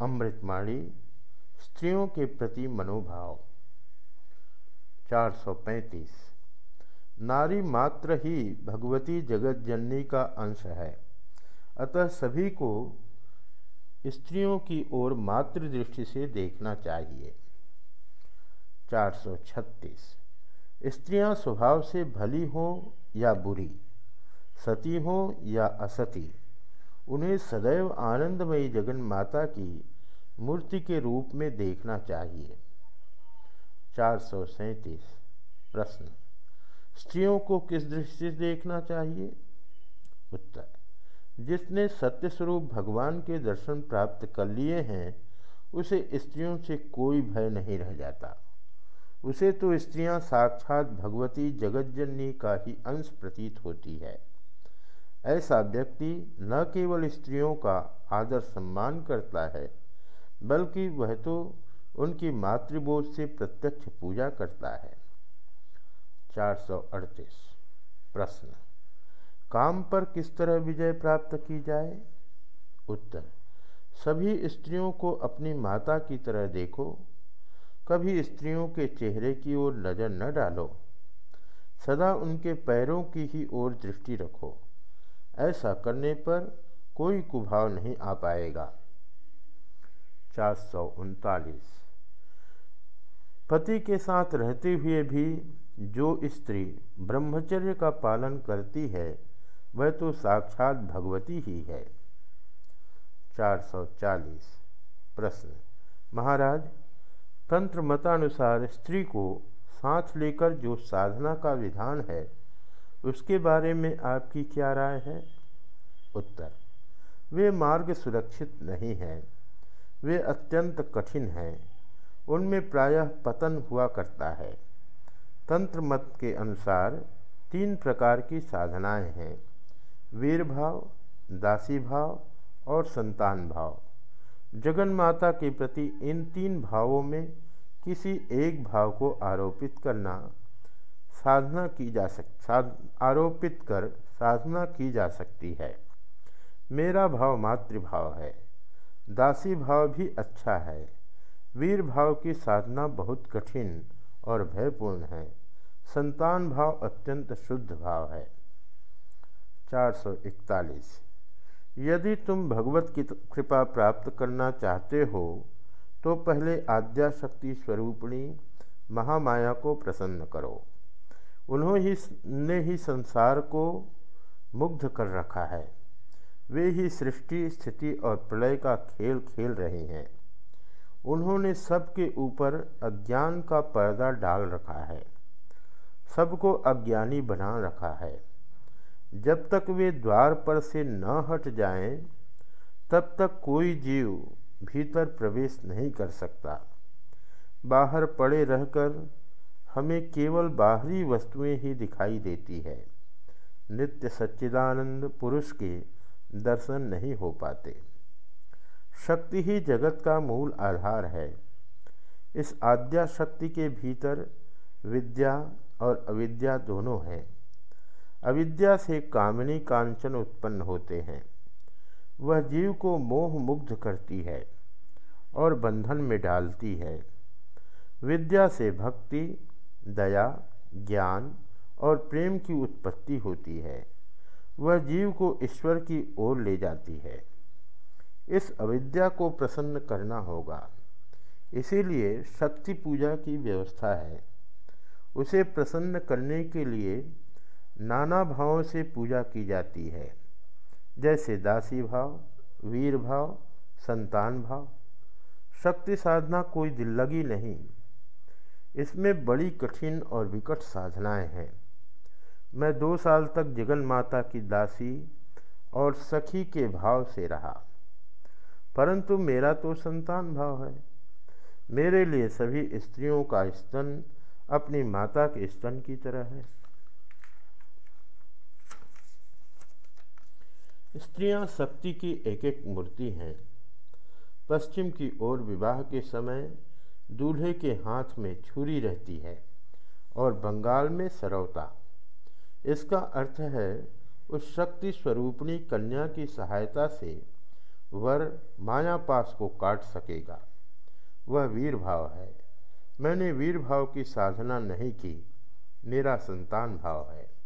अमृतमाणी, स्त्रियों के प्रति मनोभाव। 435 नारी मात्र ही भगवती जगत जननी का अंश है। अतः सभी को स्त्रियों की ओर मातृ दृष्टि से देखना चाहिए। 436 स्त्रियाँ स्वभाव से भली हों या बुरी, सती हों या असती उन्हें सदैव आनंदमयी जगन माता की मूर्ति के रूप में देखना चाहिए। चार सौ सैंतीस प्रश्न। स्त्रियों को किस दृष्टि से देखना चाहिए? उत्तर। जिसने सत्य स्वरूप भगवान के दर्शन प्राप्त कर लिए हैं, उसे स्त्रियों से कोई भय नहीं रह जाता। उसे तो स्त्रियाँ साक्षात भगवती जगतजननी का ही अंश प्रतीत होती है। ऐसा व्यक्ति न केवल स्त्रियों का आदर सम्मान करता है, बल्कि वह तो उनकी मातृबोध से प्रत्यक्ष पूजा करता है। 438 प्रश्न। काम पर किस तरह विजय प्राप्त की जाए? उत्तर। सभी स्त्रियों को अपनी माता की तरह देखो। कभी स्त्रियों के चेहरे की ओर नज़र न डालो। सदा उनके पैरों की ही ओर दृष्टि रखो। ऐसा करने पर कोई कुभाव नहीं आ पाएगा। चार सौ उनतालीस। पति के साथ रहते हुए भी जो स्त्री ब्रह्मचर्य का पालन करती है, वह तो साक्षात भगवती ही है। 440 प्रश्न। महाराज, तंत्र मतानुसार स्त्री को साथ लेकर जो साधना का विधान है उसके बारे में आपकी क्या राय है? उत्तर, वे मार्ग सुरक्षित नहीं हैं। वे अत्यंत कठिन हैं। उनमें प्रायः पतन हुआ करता है। तंत्र मत के अनुसार तीन प्रकार की साधनाएँ हैं। वीर भाव दासी भाव और संतान भाव जगन माता के प्रति इन तीन भावों में किसी एक भाव को आरोपित करना साधना की जा सक, साध, आरोपित कर साधना की जा सकती है। मेरा भाव मातृभाव है। दासी भाव भी अच्छा है। वीर भाव की साधना बहुत कठिन और भयपूर्ण है। संतान भाव अत्यंत शुद्ध भाव है। 441 यदि तुम भगवत की कृपा प्राप्त करना चाहते हो तो पहले आद्या शक्ति स्वरूपिणी महामाया को प्रसन्न करो। उन्होंने ही ने ही संसार को मुग्ध कर रखा है। वे ही सृष्टि स्थिति और प्रलय का खेल खेल रहे हैं। उन्होंने सबके ऊपर अज्ञान का पर्दा डाल रखा है। सबको अज्ञानी बना रखा है। जब तक वे द्वार पर से न हट जाएँ, तब तक कोई जीव भीतर प्रवेश नहीं कर सकता। बाहर पड़े रहकर हमें केवल बाहरी वस्तुएँ ही दिखाई देती है। नित्य सच्चिदानंद पुरुष के दर्शन नहीं हो पाते। शक्ति ही जगत का मूल आधार है। इस आद्या शक्ति के भीतर विद्या और अविद्या दोनों हैं। अविद्या से कामिनी कांचन उत्पन्न होते हैं। वह जीव को मोह मुग्ध करती है और बंधन में डालती है। विद्या से भक्ति दया, ज्ञान और प्रेम की उत्पत्ति होती है। वह जीव को ईश्वर की ओर ले जाती है। इस अविद्या को प्रसन्न करना होगा। इसीलिए शक्ति पूजा की व्यवस्था है। उसे प्रसन्न करने के लिए नाना भावों से पूजा की जाती है। जैसे दासी भाव, वीर भाव, संतान भाव। शक्ति साधना कोई दिल लगी नहीं। इसमें बड़ी कठिन और विकट साधनाएँ हैं। मैं दो साल तक जगन माता की दासी और सखी के भाव से रहा। परंतु मेरा तो संतान भाव है। मेरे लिए सभी स्त्रियों का स्तन अपनी माता के स्तन की तरह है। स्त्रियाँ शक्ति की एक एक मूर्ति हैं। पश्चिम की ओर विवाह के समय दूल्हे के हाथ में छुरी रहती है और बंगाल में सरौता। इसका अर्थ है, उस शक्ति स्वरूपणी कन्या की सहायता से वर मायापास को काट सकेगा। वह वीर भाव है। मैंने वीर भाव की साधना नहीं की, मेरा संतान भाव है।